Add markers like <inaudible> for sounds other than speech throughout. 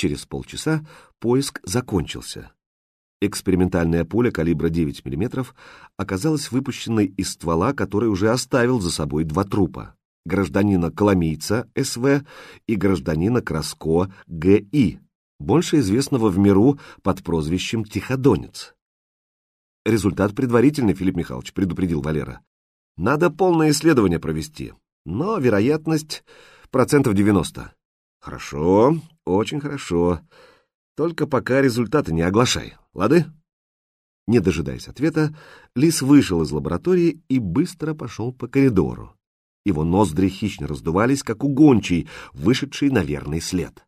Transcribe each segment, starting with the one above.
Через полчаса поиск закончился. Экспериментальная пуля калибра 9 мм оказалась выпущенной из ствола, который уже оставил за собой два трупа — гражданина Коломийца, СВ, и гражданина Краско, ГИ, больше известного в миру под прозвищем Тиходонец. «Результат предварительный, Филипп Михайлович», — предупредил Валера. «Надо полное исследование провести, но вероятность процентов 90». «Хорошо, очень хорошо. Только пока результаты не оглашай, лады?» Не дожидаясь ответа, Лис вышел из лаборатории и быстро пошел по коридору. Его ноздри хищно раздувались, как у гончей, вышедшей на верный след.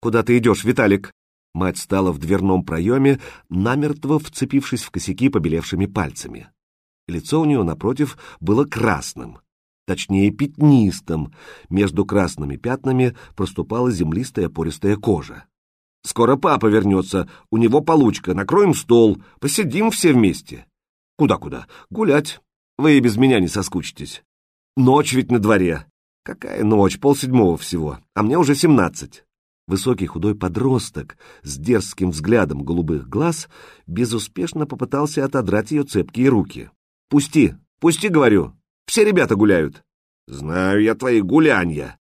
«Куда ты идешь, Виталик?» Мать стала в дверном проеме, намертво вцепившись в косяки побелевшими пальцами. Лицо у нее, напротив, было красным, точнее пятнистым. Между красными пятнами проступала землистая пористая кожа. Скоро папа вернется, у него получка, накроем стол, посидим все вместе. Куда-куда? Гулять. Вы и без меня не соскучитесь. Ночь ведь на дворе. Какая ночь, полседьмого всего, а мне уже семнадцать. Высокий худой подросток с дерзким взглядом голубых глаз безуспешно попытался отодрать ее цепкие руки. «Пусти, пусти, говорю, все ребята гуляют». «Знаю я твои гулянья»,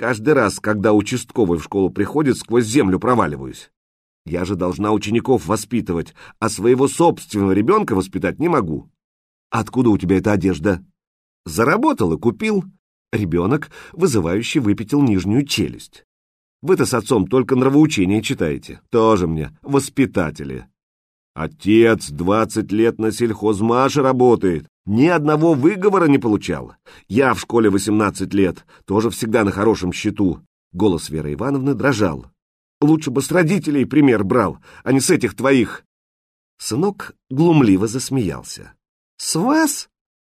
Каждый раз, когда участковый в школу приходит, сквозь землю проваливаюсь. Я же должна учеников воспитывать, а своего собственного ребенка воспитать не могу. Откуда у тебя эта одежда? Заработал и купил. Ребенок, вызывающий, выпятил нижнюю челюсть. Вы-то с отцом только нравоучения читаете. Тоже мне воспитатели. Отец двадцать лет на сельхозмаше работает. Ни одного выговора не получал. Я в школе 18 лет, тоже всегда на хорошем счету. Голос Веры Ивановны дрожал. Лучше бы с родителей пример брал, а не с этих твоих. Сынок глумливо засмеялся. С вас?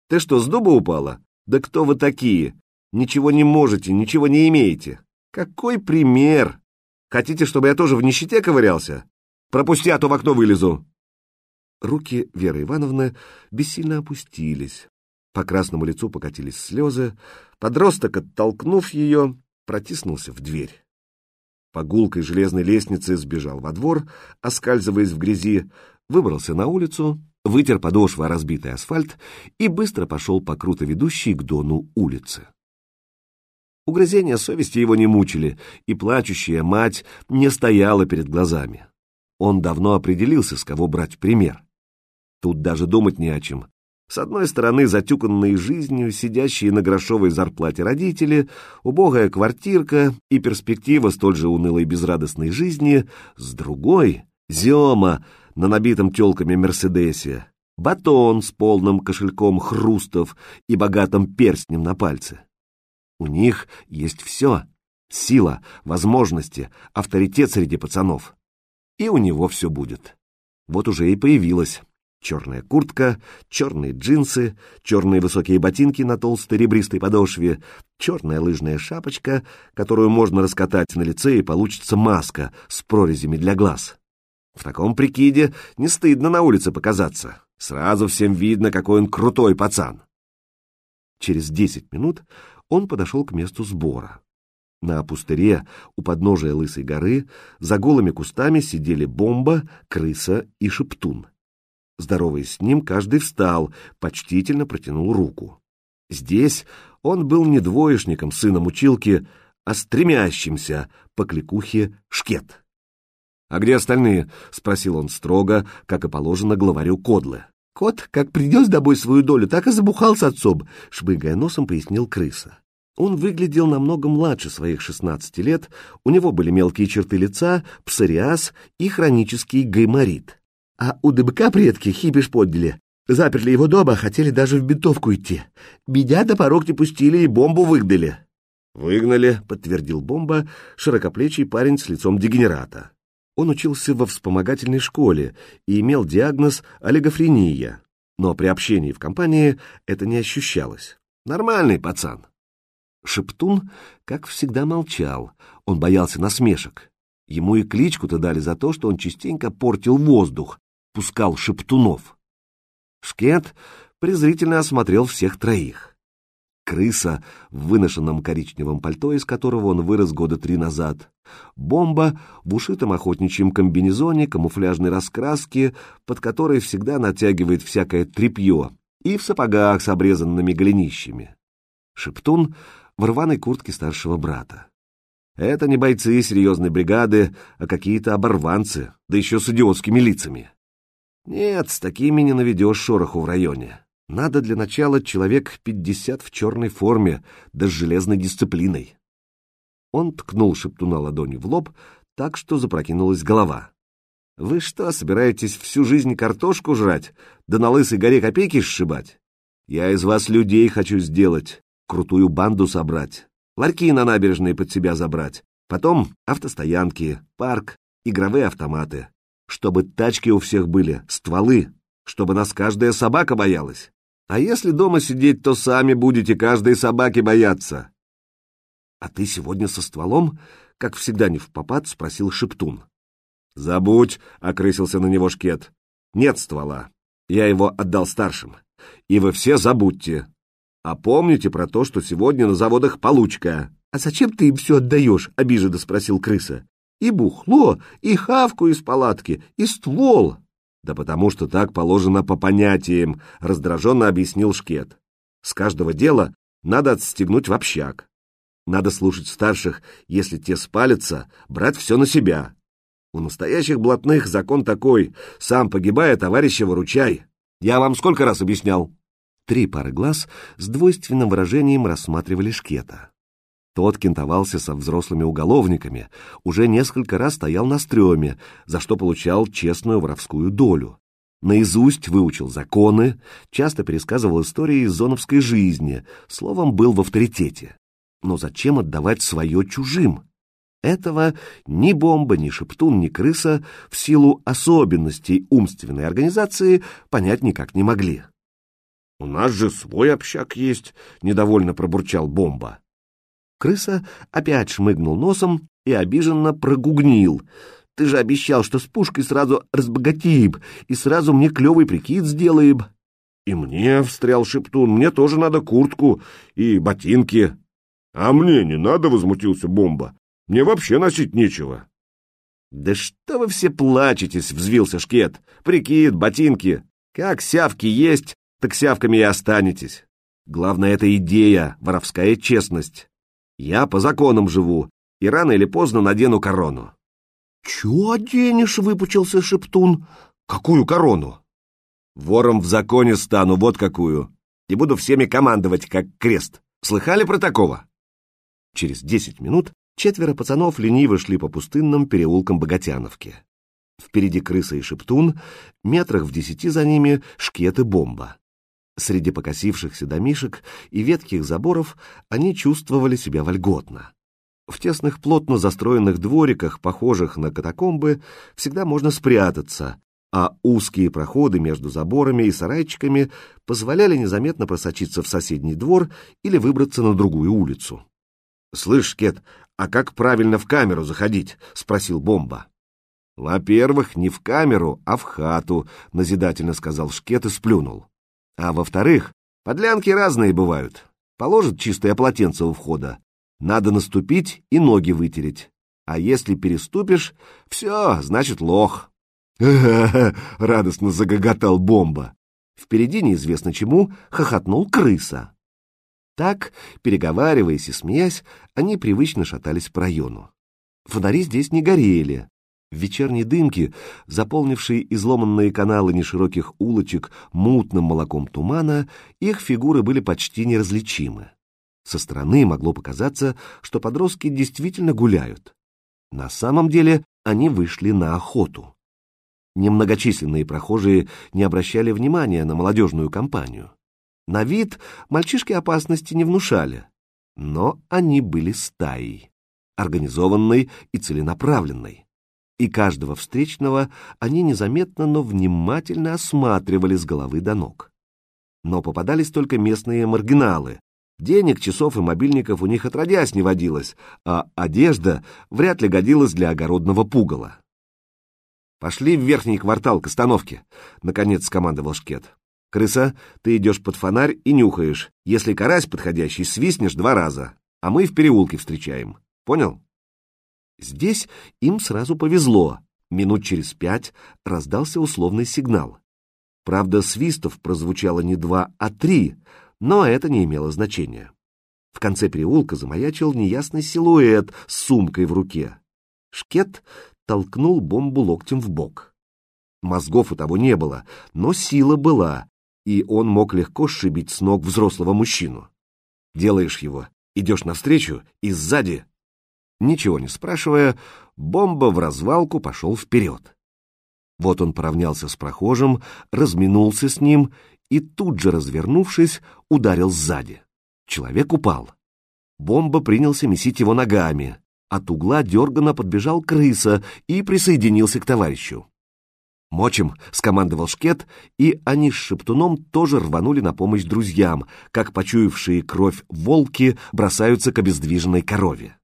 Ты что, с дуба упала? Да кто вы такие? Ничего не можете, ничего не имеете. Какой пример? Хотите, чтобы я тоже в нищете ковырялся? Пропусти, а то в окно вылезу. Руки Веры Ивановны бессильно опустились. По красному лицу покатились слезы. Подросток, оттолкнув ее, протиснулся в дверь. По гулкой железной лестнице сбежал во двор, оскальзываясь в грязи, выбрался на улицу, вытер подошвы о разбитый асфальт и быстро пошел по круто ведущей к дону улице. Угрызения совести его не мучили, и плачущая мать не стояла перед глазами. Он давно определился, с кого брать пример. Тут даже думать не о чем. С одной стороны, затюканные жизнью, сидящие на грошовой зарплате родители, убогая квартирка и перспектива столь же унылой и безрадостной жизни, с другой — Зиома на набитом телками Мерседесе, батон с полным кошельком хрустов и богатым перстнем на пальце. У них есть все — сила, возможности, авторитет среди пацанов. И у него все будет. Вот уже и появилась Черная куртка, черные джинсы, черные высокие ботинки на толстой ребристой подошве, черная лыжная шапочка, которую можно раскатать на лице и получится маска с прорезями для глаз. В таком прикиде не стыдно на улице показаться. Сразу всем видно, какой он крутой пацан. Через десять минут он подошел к месту сбора. На пустыре у подножия Лысой горы за голыми кустами сидели бомба, крыса и шептун. Здороваясь с ним, каждый встал, почтительно протянул руку. Здесь он был не двоечником, сыном училки, а стремящимся по кликухе шкет. «А где остальные?» — спросил он строго, как и положено главарю Кодлы. «Кот, как придет домой свою долю, так и забухал с отцом», — шмыгая носом пояснил крыса. Он выглядел намного младше своих шестнадцати лет, у него были мелкие черты лица, псориаз и хронический гайморит. А у ДБК предки хипиш подняли. Заперли его дома, хотели даже в бинтовку идти. Меня до порог не пустили и бомбу выгнали. «Выгнали», — подтвердил бомба, широкоплечий парень с лицом дегенерата. Он учился во вспомогательной школе и имел диагноз олигофрения, но при общении в компании это не ощущалось. Нормальный пацан. Шептун, как всегда, молчал, он боялся насмешек. Ему и кличку-то дали за то, что он частенько портил воздух, пускал шептунов. Шкет презрительно осмотрел всех троих. крыса в выношенном коричневом пальто, из которого он вырос года три назад, бомба в ушитом охотничьем комбинезоне камуфляжной раскраски, под которой всегда натягивает всякое тряпье, и в сапогах с обрезанными голенищами. Шептун в рваной куртке старшего брата. Это не бойцы серьезной бригады, а какие-то оборванцы, да еще с идиотскими лицами. Нет, с такими не наведешь шороху в районе. Надо для начала человек пятьдесят в черной форме, да с железной дисциплиной. Он ткнул шептуна ладонью в лоб, так что запрокинулась голова. «Вы что, собираетесь всю жизнь картошку жрать, да на лысой горе копейки сшибать? Я из вас людей хочу сделать, крутую банду собрать, ларьки на набережной под себя забрать, потом автостоянки, парк, игровые автоматы, чтобы тачки у всех были, стволы, чтобы нас каждая собака боялась. А если дома сидеть, то сами будете каждой собаки бояться. — А ты сегодня со стволом? — как всегда не в попад, спросил Шептун. — Забудь, — окрысился на него Шкет. — Нет ствола. Я его отдал старшим. И вы все забудьте. А помните про то, что сегодня на заводах получка. — А зачем ты им все отдаешь? — обиженно спросил крыса. — И бухло, и хавку из палатки, и ствол. Да потому что так положено по понятиям, раздраженно объяснил Шкет. С каждого дела надо отстегнуть в общак. Надо слушать старших, если те спалятся, брать все на себя. У настоящих блатных закон такой, сам погибая, товарища выручай. Я вам сколько раз объяснял? Три пары глаз с двойственным выражением рассматривали Шкета. Тот кентовался со взрослыми уголовниками, уже несколько раз стоял на стреме, за что получал честную воровскую долю. Наизусть выучил законы, часто пересказывал истории из зоновской жизни, словом, был в авторитете. Но зачем отдавать свое чужим? Этого ни бомба, ни шептун, ни крыса в силу особенностей умственной организации понять никак не могли. «У нас же свой общак есть», — недовольно пробурчал бомба. Крыса опять шмыгнул носом и обиженно прогугнил. «Ты же обещал, что с пушкой сразу разбогатеем и сразу мне клевый прикид сделаем». «И мне», — встрял Шептун, — «мне тоже надо куртку и ботинки». «А мне не надо», — возмутился Бомба. «Мне вообще носить нечего». «Да что вы все плачетесь?» — взвился Шкет. «Прикид, ботинки. Как сявки есть, так сявками и останетесь. Главное — это идея, воровская честность. Я по законам живу, и рано или поздно надену корону. — Чего оденешь? — выпучился Шептун. — Какую корону? — Вором в законе стану, вот какую. И буду всеми командовать, как крест. Слыхали про такого? Через десять минут четверо пацанов лениво шли по пустынным переулкам Богатяновки. Впереди крыса и шептун, метрах в десяти за ними шкет и бомба. Среди покосившихся домишек и ветких заборов они чувствовали себя вольготно. В тесных плотно застроенных двориках, похожих на катакомбы, всегда можно спрятаться, а узкие проходы между заборами и сарайчиками позволяли незаметно просочиться в соседний двор или выбраться на другую улицу. «Слышь, Кет, а как правильно в камеру заходить?» — спросил Бомба. «Во-первых, не в камеру, а в хату», — назидательно сказал Шкет и сплюнул. А во-вторых, подлянки разные бывают. Положат чистое полотенце у входа. Надо наступить и ноги вытереть. А если переступишь, все, значит лох. <laughs> радостно загоготал бомба. Впереди неизвестно чему хохотнул крыса. Так, переговариваясь и смеясь, они привычно шатались по району. Фонари здесь не горели, в вечерней дымке, заполнившей изломанные каналы нешироких улочек мутным молоком тумана, их фигуры были почти неразличимы. Со стороны могло показаться, что подростки действительно гуляют. На самом деле они вышли на охоту. Немногочисленные прохожие не обращали внимания на молодежную компанию. На вид мальчишки опасности не внушали, но они были стаей, организованной и целенаправленной и каждого встречного они незаметно, но внимательно осматривали с головы до ног. Но попадались только местные маргиналы. Денег, часов и мобильников у них отродясь не водилось, а одежда вряд ли годилась для огородного пугала. «Пошли в верхний квартал к остановке», — наконец скомандовал Шкет. Крыса, ты идешь под фонарь и нюхаешь. Если карась подходящий, свистнешь два раза, а мы в переулке встречаем. Понял? Здесь им сразу повезло. Минут через пять раздался условный сигнал. Правда, свистов прозвучало не два, а три, но это не имело значения. В конце переулка замаячил неясный силуэт с сумкой в руке. Шкет толкнул бомбу локтем в бок. Мозгов у того не было, но сила была, и он мог легко сшибить с ног взрослого мужчину. Делаешь его, идешь навстречу и сзади. Ничего не спрашивая, бомба в развалку пошел вперед. Вот он поравнялся с прохожим, разминулся с ним и тут же, развернувшись, ударил сзади. Человек упал. Бомба принялся месить его ногами. От угла дерганно подбежал крыса и присоединился к товарищу. «Мочим!» — скомандовал Шкет, и они с Шептуном тоже рванули на помощь друзьям, как почуявшие кровь волки бросаются к обездвиженной корове.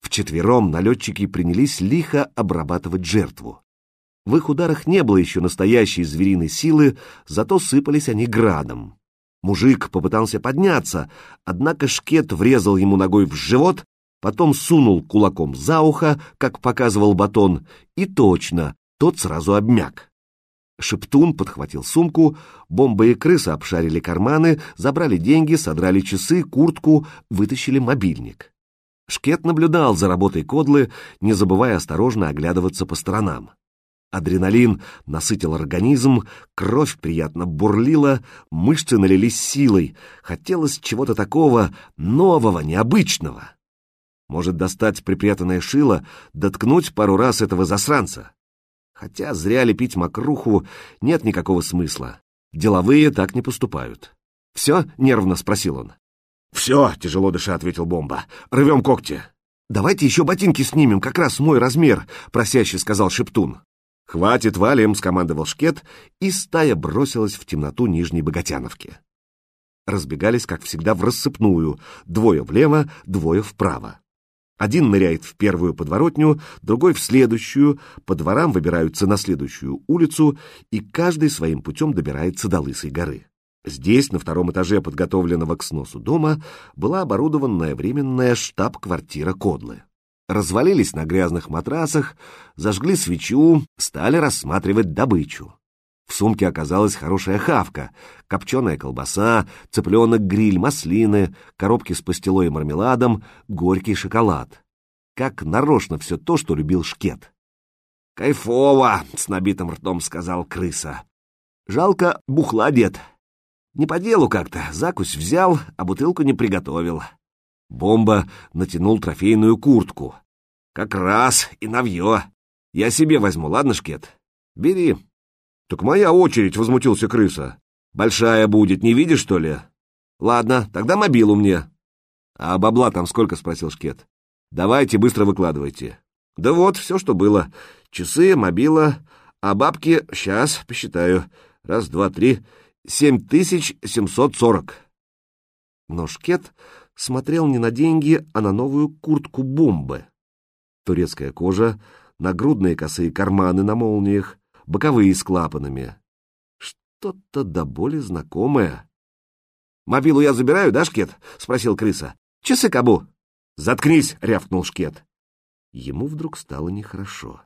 Вчетвером налетчики принялись лихо обрабатывать жертву. В их ударах не было еще настоящей звериной силы, зато сыпались они градом. Мужик попытался подняться, однако шкет врезал ему ногой в живот, потом сунул кулаком за ухо, как показывал батон, и точно, тот сразу обмяк. Шептун подхватил сумку, бомба и крыса обшарили карманы, забрали деньги, содрали часы, куртку, вытащили мобильник. Шкет наблюдал за работой кодлы, не забывая осторожно оглядываться по сторонам. Адреналин насытил организм, кровь приятно бурлила, мышцы налились силой, хотелось чего-то такого нового, необычного. Может достать припрятанное шило, доткнуть пару раз этого засранца. Хотя зря лепить мокруху нет никакого смысла. Деловые так не поступают. «Все?» — нервно спросил он. «Все», — тяжело дыша ответил Бомба. «Рвем когти». «Давайте еще ботинки снимем, как раз мой размер», — просяще сказал Шептун. «Хватит, валим», — скомандовал Шкет, и стая бросилась в темноту Нижней Богатяновки. Разбегались, как всегда, в рассыпную, двое влево, двое вправо. Один ныряет в первую подворотню, другой в следующую, по дворам выбираются на следующую улицу, и каждый своим путем добирается до Лысой горы. Здесь, на втором этаже подготовленного к сносу дома, была оборудованная временная штаб-квартира Кодлы. Развалились на грязных матрасах, зажгли свечу, стали рассматривать добычу. В сумке оказалась хорошая хавка, копченая колбаса, цыпленок-гриль, маслины, коробки с пастилой и мармеладом, горький шоколад. Как нарочно все то, что любил Шкет. «Кайфово!» — с набитым ртом сказал крыса. «Жалко, бухла дед. Не по делу как-то, закусь взял, а бутылку не приготовил. Бомба натянул трофейную куртку. Как раз и навье. Я себе возьму, ладно, Шкет? Бери. Так моя очередь, возмутился крыса. Большая будет, не видишь, что ли? Ладно, тогда мобилу мне. А бабла там сколько, спросил Шкет. Давайте, быстро выкладывайте. Да вот, все, что было. Часы, мобила, а бабки, сейчас, посчитаю. Раз, два, три, 7740. Но Шкет смотрел не на деньги, а на новую куртку бомбы. Турецкая кожа, нагрудные косые карманы на молниях, боковые с клапанами. Что-то до боли знакомое. «Мобилу я забираю, да, Шкет?» — спросил крыса. «Часы кабу». «Заткнись!» — рявкнул Шкет. Ему вдруг стало нехорошо.